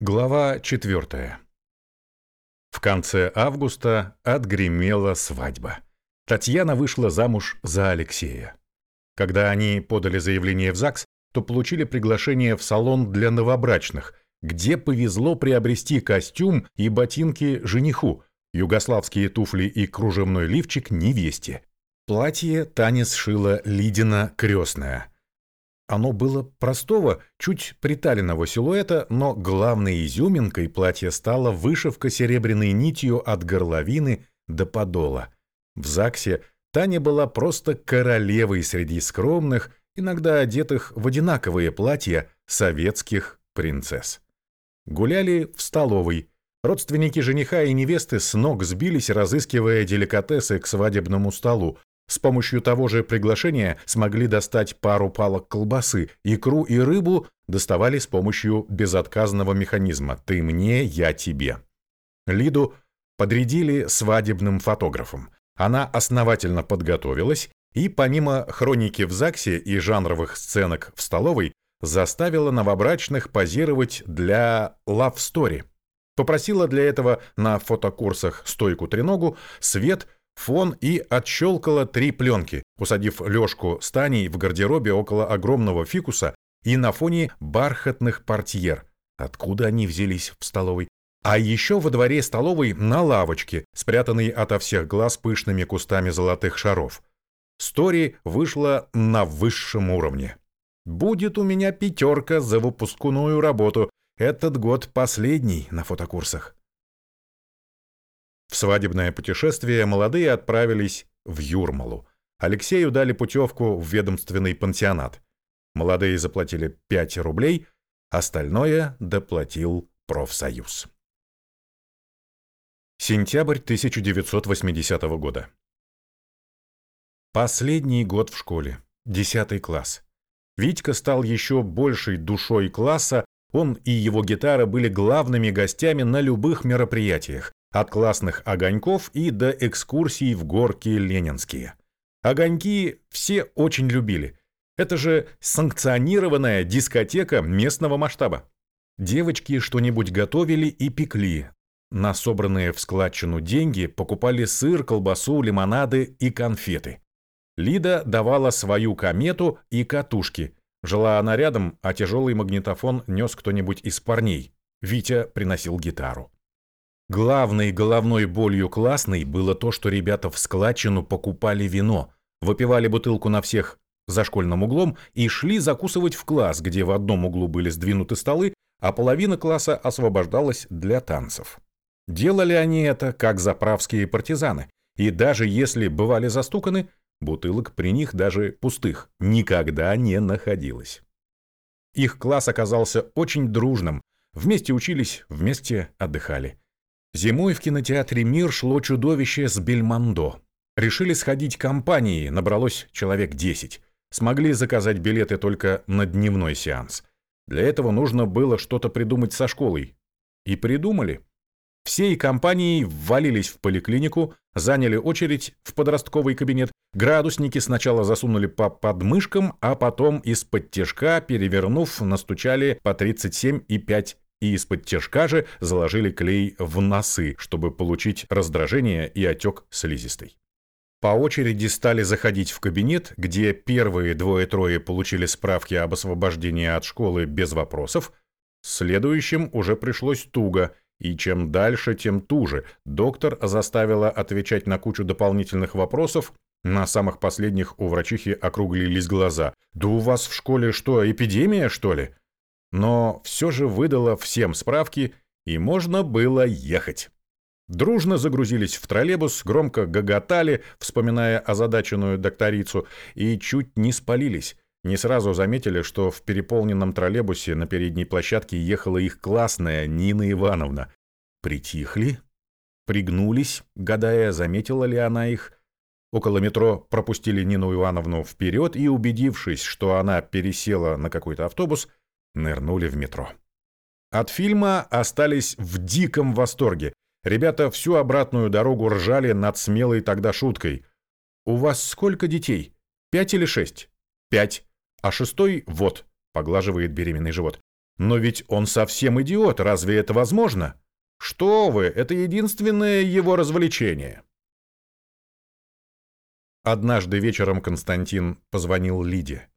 Глава 4. В конце августа отгремела свадьба. Татьяна вышла замуж за Алексея. Когда они подали заявление в ЗАГС, то получили приглашение в салон для новобрачных, где повезло приобрести костюм и ботинки жениху, югославские туфли и кружевной лифчик невесте. Платье Таня сшила Лидина крестная – оно было простого, чуть приталенного силуэта, но главной изюминкой платья стала вышивка серебряной нитью от горловины до подола. В ЗАГСе Таня была просто королевой среди скромных, иногда одетых в одинаковые платья советских принцесс. Гуляли в столовой. Родственники жениха и невесты с ног сбились, разыскивая деликатесы к свадебному столу, с помощью того же приглашения смогли достать пару палок колбасы, икру и рыбу доставали с помощью безотказного механизма «ты мне, я тебе». Лиду подрядили свадебным фотографом. Она основательно подготовилась и, помимо хроники в ЗАГСе и жанровых сценок в столовой, заставила новобрачных позировать для Love Story. Попросила для этого на фотокурсах стойку-треногу, свет – фон и отщелкала три пленки, усадив Лёшку с Таней в гардеробе около огромного фикуса и на фоне бархатных портьер. Откуда они взялись в столовой? А еще во дворе столовой на лавочке, спрятанной ото всех глаз пышными кустами золотых шаров. Стори вышла на высшем уровне. «Будет у меня пятерка за выпускную работу. Этот год последний на фотокурсах». В свадебное путешествие молодые отправились в Юрмалу. Алексею дали путевку в ведомственный пансионат. Молодые заплатили 5 рублей, остальное доплатил профсоюз. Сентябрь 1980 года. Последний год в школе, 10 класс. Витька стал еще большей душой класса, он и его гитара были главными гостями на любых мероприятиях. От классных огоньков и до экскурсий в горки ленинские. Огоньки все очень любили. Это же санкционированная дискотека местного масштаба. Девочки что-нибудь готовили и пекли. На собранные в складчину деньги покупали сыр, колбасу, лимонады и конфеты. Лида давала свою комету и катушки. Жила она рядом, а тяжелый магнитофон нес кто-нибудь из парней. Витя приносил гитару. Главной головной болью классной было то, что ребята в складчину покупали вино, выпивали бутылку на всех за школьным углом и шли закусывать в класс, где в одном углу были сдвинуты столы, а половина класса освобождалась для танцев. Делали они это как заправские партизаны, и даже если бывали застуканы, бутылок при них даже пустых никогда не находилось. Их класс оказался очень дружным, вместе учились, вместе отдыхали. Зимой в кинотеатре «Мир» шло чудовище с Бельмондо. Решили сходить компанией, набралось человек 10. Смогли заказать билеты только на дневной сеанс. Для этого нужно было что-то придумать со школой. И придумали. Всей компанией ввалились в поликлинику, заняли очередь в подростковый кабинет, градусники сначала засунули по подмышкам, а потом из-под тяжка, перевернув, настучали по 37,5 и из-под тяжка же заложили клей в носы, чтобы получить раздражение и отек слизистой. По очереди стали заходить в кабинет, где первые двое-трое получили справки об освобождении от школы без вопросов, следующим уже пришлось туго, и чем дальше, тем туже. Доктор заставила отвечать на кучу дополнительных вопросов, на самых последних у врачихи округлились глаза. «Да у вас в школе что, эпидемия, что ли?» Но все же выдала всем справки, и можно было ехать. Дружно загрузились в троллейбус, громко гоготали, вспоминая озадаченную докторицу, и чуть не спалились. Не сразу заметили, что в переполненном троллейбусе на передней площадке ехала их классная Нина Ивановна. Притихли, пригнулись, гадая, заметила ли она их. Около метро пропустили Нину Ивановну вперед и, убедившись, что она пересела на какой-то автобус, нырнули в метро. От фильма остались в диком восторге. Ребята всю обратную дорогу ржали над смелой тогда шуткой. «У вас сколько детей? Пять или шесть?» «Пять. А шестой — вот», — поглаживает беременный живот. Но ведь он совсем идиот, разве это возможно? Что вы, это единственное его развлечение. Однажды вечером Константин позвонил Лиде.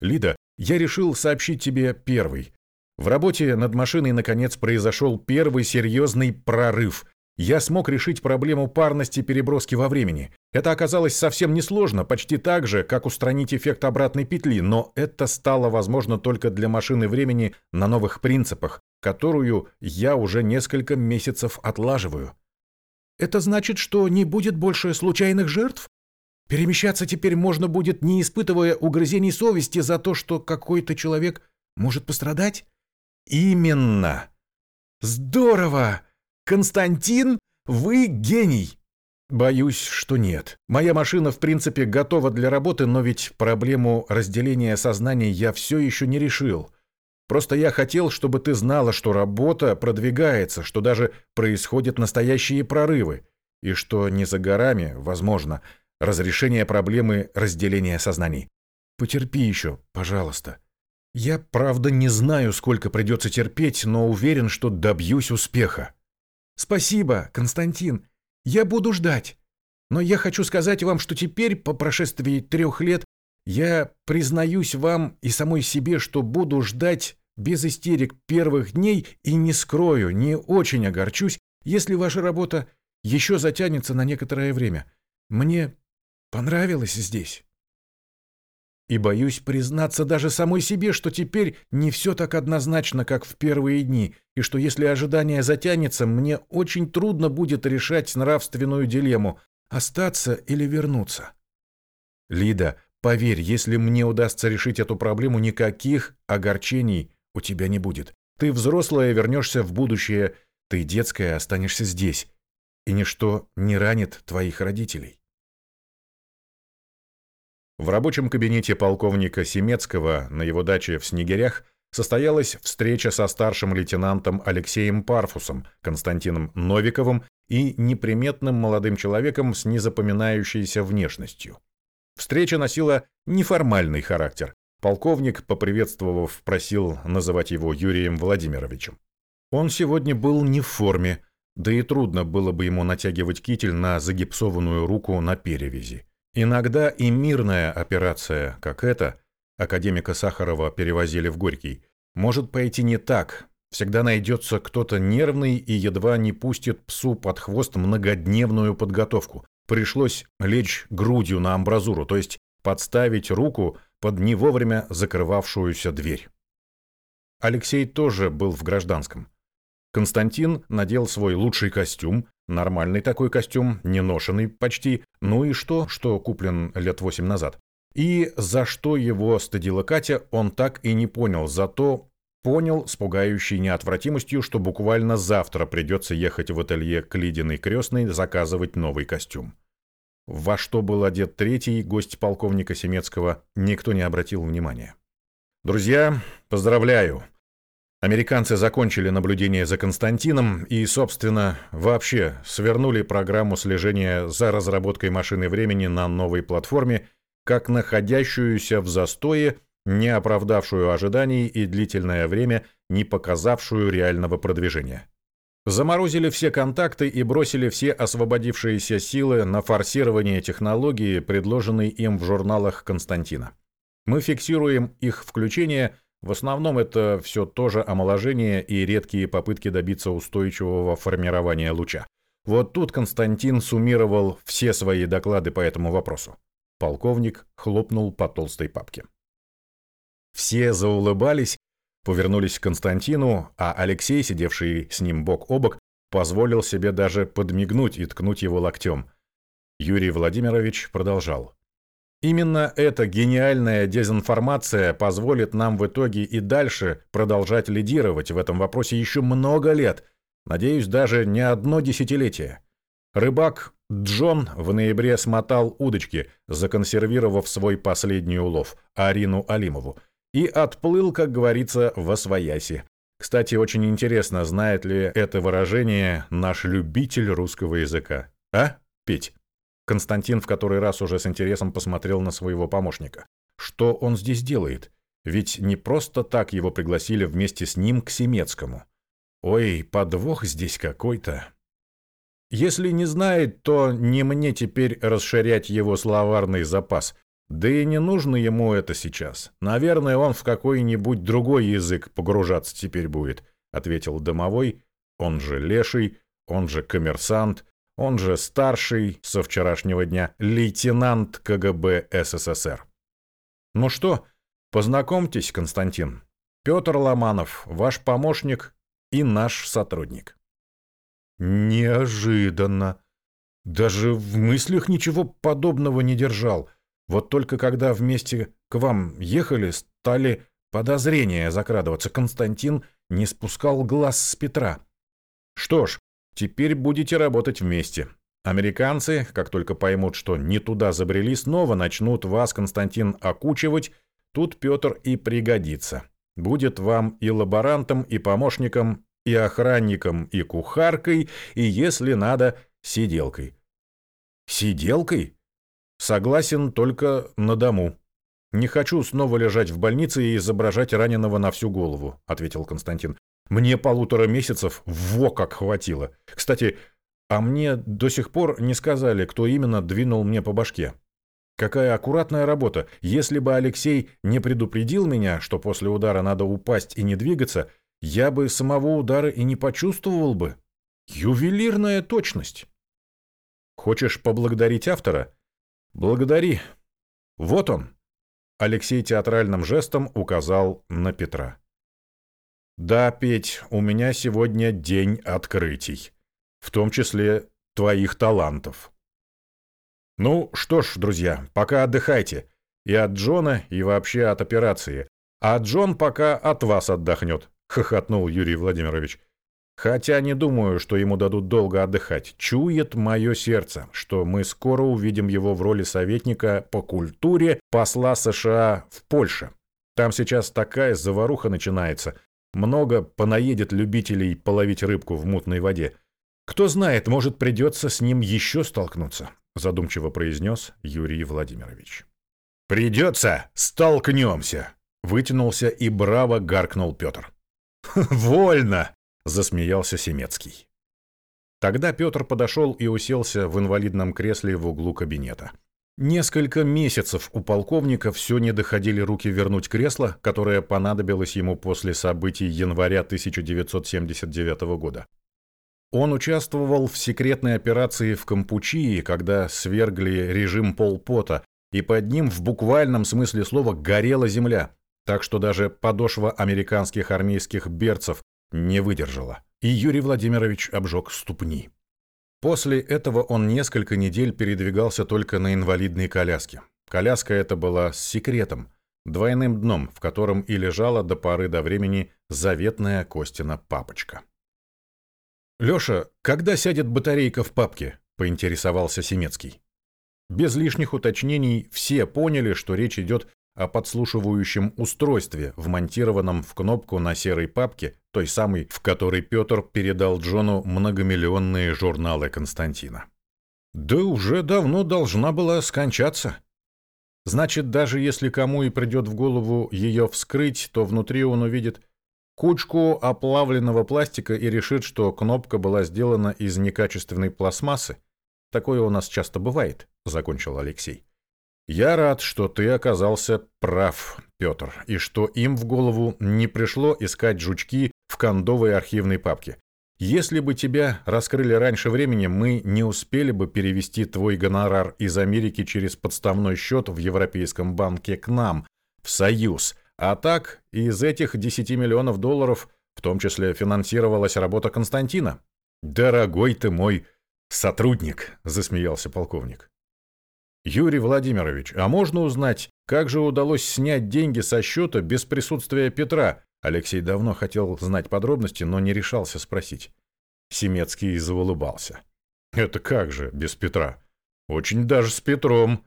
«Лида, я решил сообщить тебе первый. В работе над машиной, наконец, произошел первый серьезный прорыв. Я смог решить проблему парности переброски во времени. Это оказалось совсем несложно, почти так же, как устранить эффект обратной петли, но это стало возможно только для машины времени на новых принципах, которую я уже несколько месяцев отлаживаю. Это значит, что не будет больше случайных жертв? Перемещаться теперь можно будет, не испытывая угрызений совести за то, что какой-то человек может пострадать? Именно. Здорово! Константин, вы гений! Боюсь, что нет. Моя машина, в принципе, готова для работы, но ведь проблему разделения сознания я все еще не решил. Просто я хотел, чтобы ты знала, что работа продвигается, что даже происходят настоящие прорывы, и что не за горами, возможно, разрешение проблемы разделения сознаний. Потерпи еще, пожалуйста. Я, правда, не знаю, сколько придется терпеть, но уверен, что добьюсь успеха. Спасибо, Константин. Я буду ждать. Но я хочу сказать вам, что теперь, по прошествии трех лет, я признаюсь вам и самой себе, что буду ждать без истерик первых дней и не скрою, не очень огорчусь, если ваша работа еще затянется на некоторое время. Мне понравилось здесь. И боюсь признаться даже самой себе, что теперь не все так однозначно, как в первые дни, и что если ожидание затянется, мне очень трудно будет решать нравственную дилемму – остаться или вернуться. Лида, поверь, если мне удастся решить эту проблему, никаких огорчений у тебя не будет. Ты взрослая, вернешься в будущее, ты детская, останешься здесь. И ничто не ранит твоих родителей. В рабочем кабинете полковника Семецкого на его даче в Снегирях состоялась встреча со старшим лейтенантом Алексеем Парфусом, Константином Новиковым и неприметным молодым человеком с незапоминающейся внешностью. Встреча носила неформальный характер. Полковник, поприветствовав, просил называть его Юрием Владимировичем. Он сегодня был не в форме, да и трудно было бы ему натягивать китель на загипсованную руку на перевязи. Иногда и мирная операция, как эта, академика Сахарова перевозили в Горький, может пойти не так. Всегда найдется кто-то нервный и едва не пустит псу под хвост многодневную подготовку. Пришлось лечь грудью на амбразуру, то есть подставить руку под не вовремя закрывавшуюся дверь. Алексей тоже был в гражданском. Константин надел свой лучший костюм, Нормальный такой костюм, не ношенный почти, ну и что, что куплен лет восемь назад. И за что его стыдила Катя, он так и не понял, зато понял с пугающей неотвратимостью, что буквально завтра придется ехать в ателье к Лидиной крестной заказывать новый костюм. Во что был одет третий гость полковника Семецкого, никто не обратил внимания. «Друзья, поздравляю! Американцы закончили наблюдение за Константином и, собственно, вообще свернули программу слежения за разработкой машины времени на новой платформе, как находящуюся в застое, не оправдавшую ожиданий и длительное время не показавшую реального продвижения. Заморозили все контакты и бросили все освободившиеся силы на форсирование технологии, предложенной им в журналах Константина. Мы фиксируем их включение – в основном это все тоже омоложение и редкие попытки добиться устойчивого формирования луча. Вот тут Константин суммировал все свои доклады по этому вопросу. Полковник хлопнул по толстой папке. Все заулыбались, повернулись к Константину, а Алексей, сидевший с ним бок о бок, позволил себе даже подмигнуть и ткнуть его локтем. Юрий Владимирович продолжал. Именно эта гениальная дезинформация позволит нам в итоге и дальше продолжать лидировать в этом вопросе еще много лет, надеюсь, даже не одно десятилетие. Рыбак Джон в ноябре смотал удочки, законсервировав свой последний улов, Арину Алимову, и отплыл, как говорится, во свояси. Кстати, очень интересно, знает ли это выражение наш любитель русского языка. А, Петь? Константин в который раз уже с интересом посмотрел на своего помощника. Что он здесь делает? Ведь не просто так его пригласили вместе с ним к Семецкому. Ой, подвох здесь какой-то. Если не знает, то не мне теперь расширять его словарный запас. Да и не нужно ему это сейчас. Наверное, он в какой-нибудь другой язык погружаться теперь будет, ответил домовой, он же леший, он же коммерсант, он же старший со вчерашнего дня лейтенант КГБ СССР. Ну что, познакомьтесь, Константин. Петр Ломанов, ваш помощник и наш сотрудник. Неожиданно. Даже в мыслях ничего подобного не держал. Вот только когда вместе к вам ехали, стали подозрения закрадываться. Константин не спускал глаз с Петра. Что ж, теперь будете работать вместе. Американцы, как только поймут, что не туда забрели, снова начнут вас, Константин, окучивать. Тут Петр и пригодится. Будет вам и лаборантом, и помощником, и охранником, и кухаркой, и, если надо, сиделкой. Сиделкой? Согласен только на дому. Не хочу снова лежать в больнице и изображать раненого на всю голову, ответил Константин. Мне полутора месяцев во как хватило. Кстати, а мне до сих пор не сказали, кто именно двинул мне по башке. Какая аккуратная работа. Если бы Алексей не предупредил меня, что после удара надо упасть и не двигаться, я бы самого удара и не почувствовал бы. Ювелирная точность. Хочешь поблагодарить автора? Благодари. Вот он. Алексей театральным жестом указал на Петра. Да, Петь, у меня сегодня день открытий, в том числе твоих талантов. Ну что ж, друзья, пока отдыхайте. И от Джона, и вообще от операции. А Джон пока от вас отдохнет хохотнул Юрий Владимирович. Хотя не думаю, что ему дадут долго отдыхать. Чует мое сердце, что мы скоро увидим его в роли советника по культуре посла США в Польше. Там сейчас такая заваруха начинается. Много понаедет любителей половить рыбку в мутной воде. Кто знает, может, придется с ним еще столкнуться, задумчиво произнес Юрий Владимирович. Придется, столкнемся, вытянулся и браво гаркнул Петр. «Вольно!» — засмеялся Семецкий. Тогда Петр подошел и уселся в инвалидном кресле в углу кабинета. Несколько месяцев у полковника все не доходили руки вернуть кресло, которое понадобилось ему после событий января 1979 года. Он участвовал в секретной операции в Кампучии, когда свергли режим Полпота, и под ним в буквальном смысле слова горела земля так что даже подошва американских армейских берцев не выдержала, и Юрий Владимирович обжег ступни. После этого он несколько недель передвигался только на инвалидной коляске. Коляска эта была с секретом, двойным дном, в котором и лежала до поры до времени заветная Костина папочка. «Леша, когда сядет батарейка в папке?» – поинтересовался Семецкий. Без лишних уточнений все поняли, что речь идет о подслушивающем устройстве, вмонтированном в кнопку на серой папке, той самой, в которой Петр передал Джону многомиллионные журналы Константина. Да уже давно должна была скончаться. Значит, даже если кому и придет в голову ее вскрыть, то внутри он увидит кучку оплавленного пластика и решит, что кнопка была сделана из некачественной пластмассы. Такое у нас часто бывает, закончил Алексей. Я рад, что ты оказался прав, Петр, и что им в голову не пришло искать жучки в кондовой архивной папке. Если бы тебя раскрыли раньше времени, мы не успели бы перевести твой гонорар из Америки через подставной счет в Европейском банке к нам, в Союз. А так, из этих 10 миллионов долларов в том числе финансировалась работа Константина. «Дорогой ты мой сотрудник», — засмеялся полковник. Юрий Владимирович, а можно узнать, как же удалось снять деньги со счета без присутствия Петра? Алексей давно хотел знать подробности, но не решался спросить. Семецкий заулыбался. Это как же без Петра? Очень даже с Петром.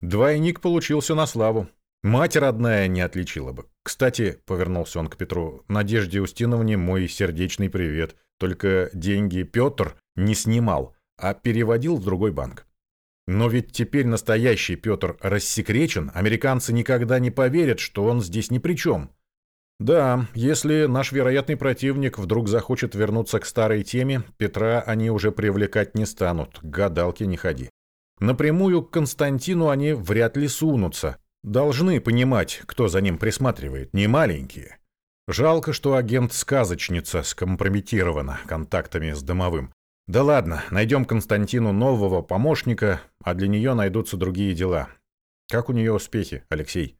Двойник получился на славу. Мать родная не отличила бы. Кстати, повернулся он к Петру, Надежде Устиновне мой сердечный привет. Только деньги Петр не снимал, а переводил в другой банк. Но ведь теперь настоящий Петр рассекречен, американцы никогда не поверят, что он здесь ни при чем. Да, если наш вероятный противник вдруг захочет вернуться к старой теме, Петра они уже привлекать не станут, к гадалке не ходи. Напрямую к Константину они вряд ли сунутся. Должны понимать, кто за ним присматривает, не маленькие. Жалко, что агент-сказочница скомпрометирована контактами с домовым. Да ладно, найдем Константину нового помощника, а для нее найдутся другие дела. Как у нее успехи, Алексей?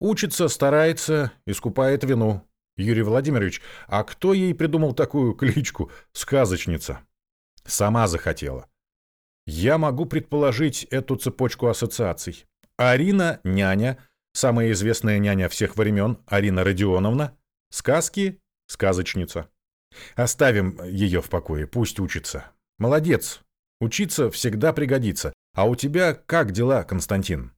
Учится, старается, искупает вину. Юрий Владимирович, а кто ей придумал такую кличку «сказочница»? Сама захотела. Я могу предположить эту цепочку ассоциаций. Арина – няня, самая известная няня всех времен, Арина Родионовна. Сказки – сказочница. Оставим ее в покое, пусть учится. Молодец. Учиться всегда пригодится. А у тебя как дела, Константин?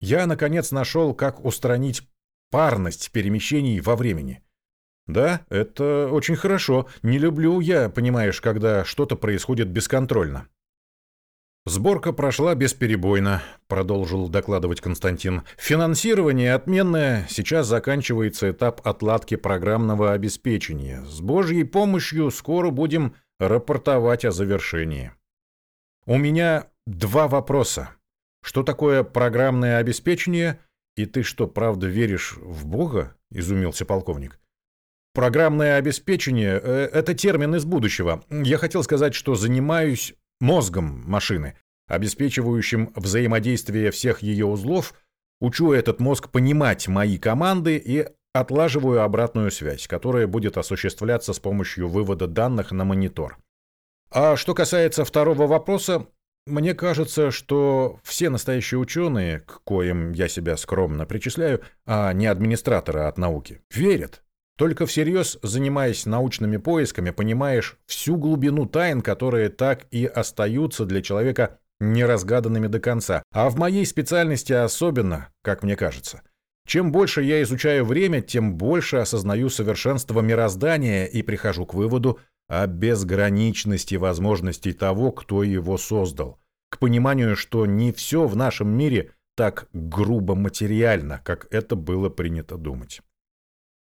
Я, наконец, нашел, как устранить парность перемещений во времени. Да, это очень хорошо. Не люблю я, понимаешь, когда что-то происходит бесконтрольно. Сборка прошла бесперебойно, продолжил докладывать Константин. Финансирование отменное, сейчас заканчивается этап отладки программного обеспечения. С Божьей помощью скоро будем рапортовать о завершении. У меня два вопроса. Что такое программное обеспечение? И ты что, правда веришь в Бога? Изумился полковник. Программное обеспечение э, – это термин из будущего. Я хотел сказать, что занимаюсь мозгом машины, обеспечивающим взаимодействие всех ее узлов, учу этот мозг понимать мои команды и отлаживаю обратную связь, которая будет осуществляться с помощью вывода данных на монитор. А что касается второго вопроса, мне кажется, что все настоящие ученые, к коим я себя скромно причисляю, а не администраторы от науки, верят, только всерьез, занимаясь научными поисками, понимаешь всю глубину тайн, которые так и остаются для человека неразгаданными до конца. А в моей специальности особенно, как мне кажется. Чем больше я изучаю время, тем больше осознаю совершенство мироздания и прихожу к выводу о безграничности возможностей того, кто его создал. К пониманию, что не все в нашем мире так грубо материально, как это было принято думать.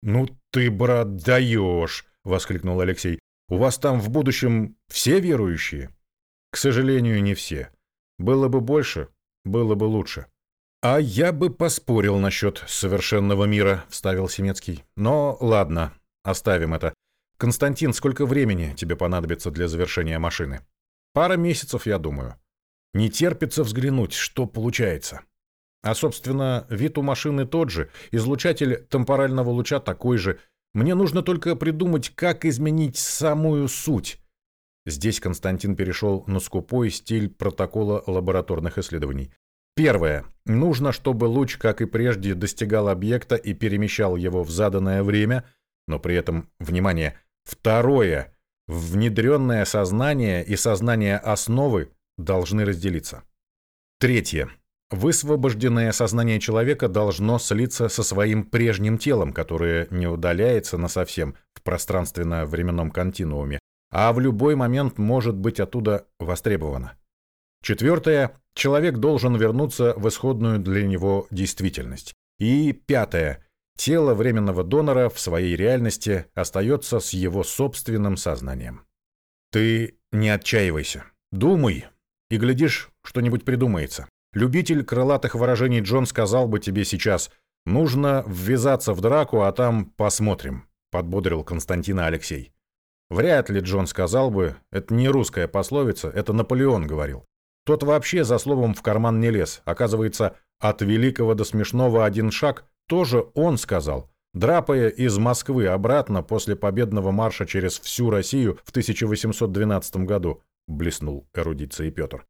«Ну ты, брат, даешь!» — воскликнул Алексей. «У вас там в будущем все верующие?» «К сожалению, не все. Было бы больше, было бы лучше». «А я бы поспорил насчет совершенного мира», — вставил Семецкий. «Но ладно, оставим это. Константин, сколько времени тебе понадобится для завершения машины?» «Пара месяцев, я думаю. Не терпится взглянуть, что получается». А, собственно, вид у машины тот же, излучатель темпорального луча такой же. Мне нужно только придумать, как изменить самую суть. Здесь Константин перешел на скупой стиль протокола лабораторных исследований. Первое. Нужно, чтобы луч, как и прежде, достигал объекта и перемещал его в заданное время, но при этом, внимание, второе. Внедренное сознание и сознание основы должны разделиться. Третье. Высвобожденное сознание человека должно слиться со своим прежним телом, которое не удаляется насовсем в пространственно-временном континууме, а в любой момент может быть оттуда востребовано. Четвертое. Человек должен вернуться в исходную для него действительность. И пятое. Тело временного донора в своей реальности остается с его собственным сознанием. Ты не отчаивайся. Думай, и глядишь, что-нибудь придумается. Любитель крылатых выражений Джон сказал бы тебе сейчас «Нужно ввязаться в драку, а там посмотрим», — подбодрил Константина Алексей. Вряд ли Джон сказал бы, это не русская пословица, это Наполеон говорил. Тот вообще за словом в карман не лез. Оказывается, от великого до смешного один шаг тоже он сказал, драпая из Москвы обратно после победного марша через всю Россию в 1812 году, блеснул эрудицией Петр.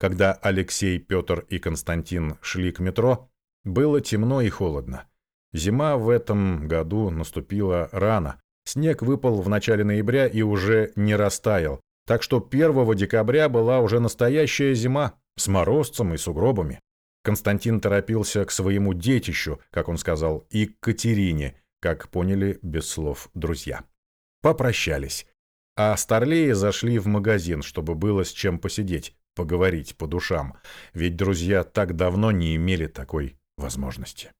Когда Алексей, Петр и Константин шли к метро, было темно и холодно. Зима в этом году наступила рано. Снег выпал в начале ноября и уже не растаял. Так что 1 декабря была уже настоящая зима с морозцем и сугробами. Константин торопился к своему детищу, как он сказал, и к Катерине, как поняли без слов друзья. Попрощались. а старлеи зашли в магазин, чтобы было с чем посидеть, поговорить по душам, ведь друзья так давно не имели такой возможности.